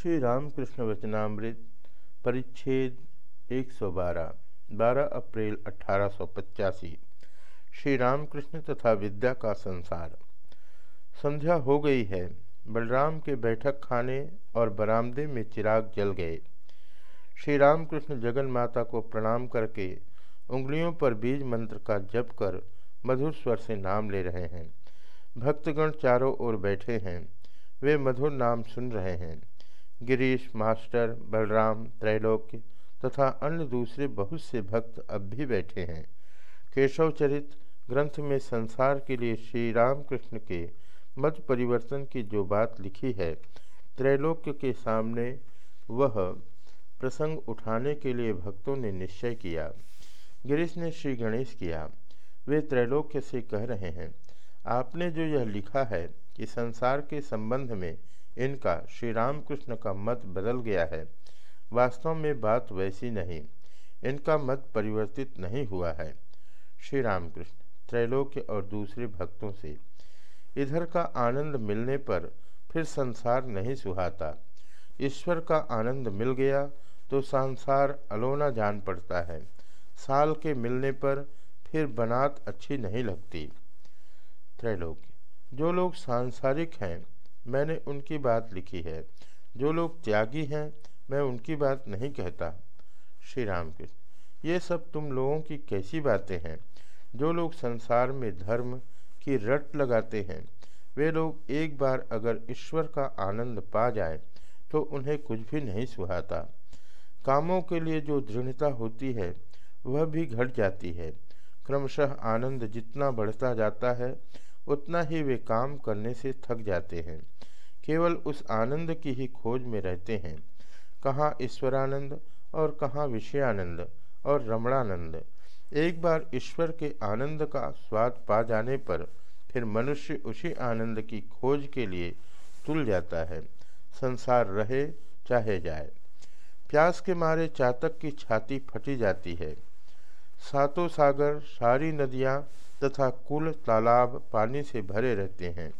श्री रामकृष्ण वचनामृत, परिच्छेद 112 12 अप्रैल अठारह सौ पचासी, श्री रामकृष्ण तथा विद्या का संसार। संध्या हो गई है, बलराम के बैठक खाने और बरामदे में चिराग जल गए। श्री रामकृष्ण जगन माता को प्रणाम करके उंगलियों पर बीज मंत्र का जप कर मधुर स्वर से नाम ले रहे हैं। भक्तगण चारों ओर बैठे हैं, वे मधुर नाम सुन रहे हैं। गिरीश, मास्टर, बलराम, त्रैलोक्य तथा अन्य दूसरे बहुत से भक्त अब भी बैठे हैं। केशव चरित ग्रंथ में संसार के लिए श्री रामकृष्ण के मत परिवर्तन की जो बात लिखी है, त्रैलोक्य के सामने वह प्रसंग उठाने के लिए भक्तों ने निश्चय किया। गिरीश ने श्री गणेश किया। वे त्रैलोक्य से कह रहे हैं, आपने जो यह लिखा है कि संसार के संबंध में इनका श्री रामकृष्ण का मत बदल गया है। वास्तव में बात वैसी नहीं। इनका मत परिवर्तित नहीं हुआ है। श्री रामकृष्ण त्रैलोक्य और दूसरे भक्तों से। इधर का आनंद मिलने पर फिर संसार नहीं सुहाता। ईश्वर का आनंद मिल गया तो संसार अलोना जान पड़ता है। साल के मिलने पर फिर बनात अच्छी नहीं लगती। त्रैलोक्य, जो लोग सांसारिक हैं मैंने उनकी बात लिखी है। जो लोग त्यागी हैं, मैं उनकी बात नहीं कहता। श्री राम कृष्ण ये सब तुम लोगों की कैसी बातें हैं? जो लोग संसार में धर्म की रट लगाते हैं, वे लोग एक बार अगर ईश्वर का आनंद पा जाए तो उन्हें कुछ भी नहीं सुहाता। कामों के लिए जो दृढ़ता होती है, वह भी घट जाती है। क्रमशः आनंद जितना बढ़ता जाता है उतना ही वे काम करने से थक जाते हैं। केवल उस आनंद की ही खोज में रहते हैं। कहाँ ईश्वरानंद और कहाँ विषयानंद और रमणानंद। एक बार ईश्वर के आनंद का स्वाद पा जाने पर फिर मनुष्य उसी आनंद की खोज के लिए तुल जाता है। संसार रहे, चाहे जाए। प्यास के मारे चातक की छाती फटी जाती है। सातों सागर, सारी नदियाँ तथा कुल तालाब पानी से भरे रहते हैं।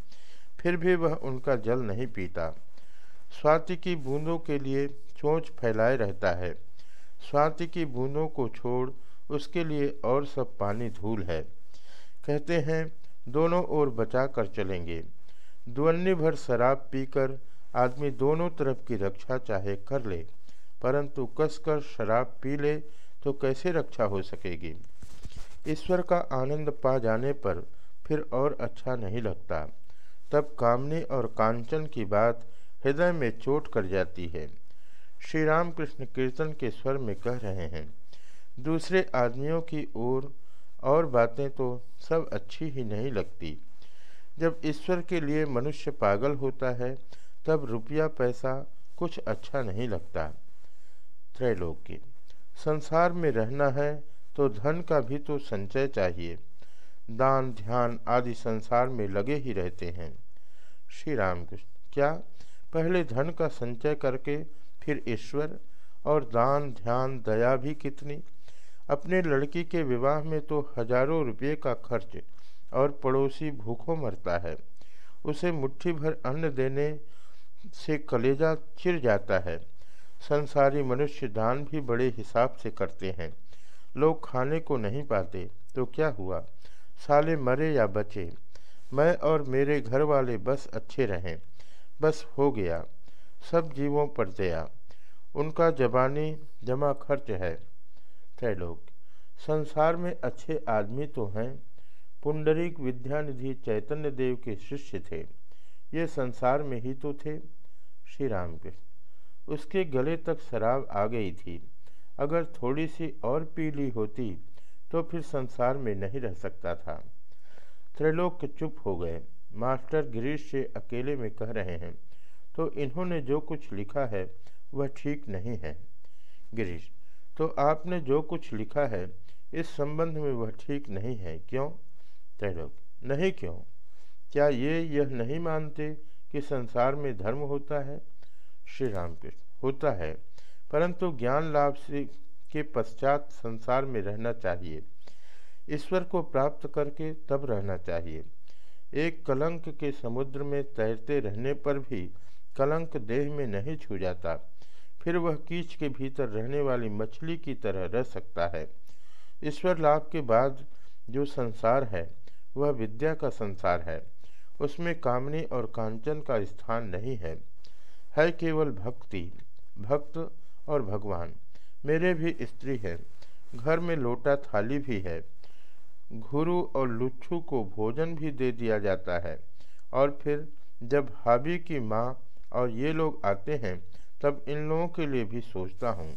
फिर भी वह उनका जल नहीं पीता। स्वाति की बूंदों के लिए चोंच फैलाए रहता है। स्वाति की बूंदों को छोड़ उसके लिए और सब पानी धूल है। कहते हैं, दोनों ओर बचा कर चलेंगे। दुअन्नी भर शराब पीकर आदमी दोनों तरफ़ की रक्षा चाहे कर ले, परंतु कसकर शराब पी ले तो कैसे रक्षा हो सकेगी? ईश्वर का आनंद पा जाने पर फिर और अच्छा नहीं लगता। तब कामने और कांचन की बात हृदय में चोट कर जाती है। श्री रामकृष्ण कीर्तन के स्वर में कह रहे हैं, दूसरे आदमियों की ओर और बातें तो सब अच्छी ही नहीं लगती। जब ईश्वर के लिए मनुष्य पागल होता है, तब रुपया पैसा कुछ अच्छा नहीं लगता। त्रैलोक्य, संसार में रहना है तो धन का भी तो संचय चाहिए। दान, ध्यान आदि संसार में लगे ही रहते हैं। श्री रामकृष्ण, क्या पहले धन का संचय करके फिर ईश्वर और दान, ध्यान, दया भी कितनी? अपने लड़की के विवाह में तो हज़ारों रुपये का खर्च और पड़ोसी भूखों मरता है। उसे मुट्ठी भर अन्न देने से कलेजा चिर जाता है। संसारी मनुष्य दान भी बड़े हिसाब से करते हैं। लोग खाने को नहीं पाते तो क्या हुआ? साले मरे या बचे? मैं और मेरे घर वाले बस अच्छे रहें। बस हो गया। सब जीवों पर दया। उनका जबानी जमा खर्च है। त्रैलोक संसार में अच्छे आदमी तो हैं। पुंडरीक विद्यानिधि चैतन्य देव के शिष्य थे। ये संसार में ही तो थे। श्री राम कृष्ण उसके गले तक शराब आ गई थी। अगर थोड़ी सी और पी ली होती तो फिर संसार में नहीं रह सकता था। त्रैलोक चुप हो गए। मास्टर गिरीश से अकेले में कह रहे हैं तो इन्होंने जो कुछ लिखा है, वह ठीक नहीं है। गिरीश तो आपने जो कुछ लिखा है, इस संबंध में वह ठीक नहीं है, क्यों? त्रैलोक, नहीं क्यों? क्या ये यह नहीं मानते कि संसार में धर्म होता है? श्री रामकृष्ण होता है। परंतु ज्ञान लाभ से के पश्चात संसार में रहना चाहिए। ईश्वर को प्राप्त करके तब रहना चाहिए। एक कलंक के समुद्र में तैरते रहने पर भी कलंक देह में नहीं छू जाता, फिर वह कीच के भीतर रहने वाली मछली की तरह रह सकता है। ईश्वर लाभ के बाद जो संसार है, वह विद्या का संसार है। उसमें कामनी और कांचन का स्थान नहीं है। है केवल भक्ति। भक्त और भगवान। मेरे भी स्त्री है, घर में लोटा थाली भी है। घुरु और लुच्छू को भोजन भी दे दिया जाता है। और फिर जब हाबी की माँ और ये लोग आते हैं, तब इन लोगों के लिए भी सोचता हूँ।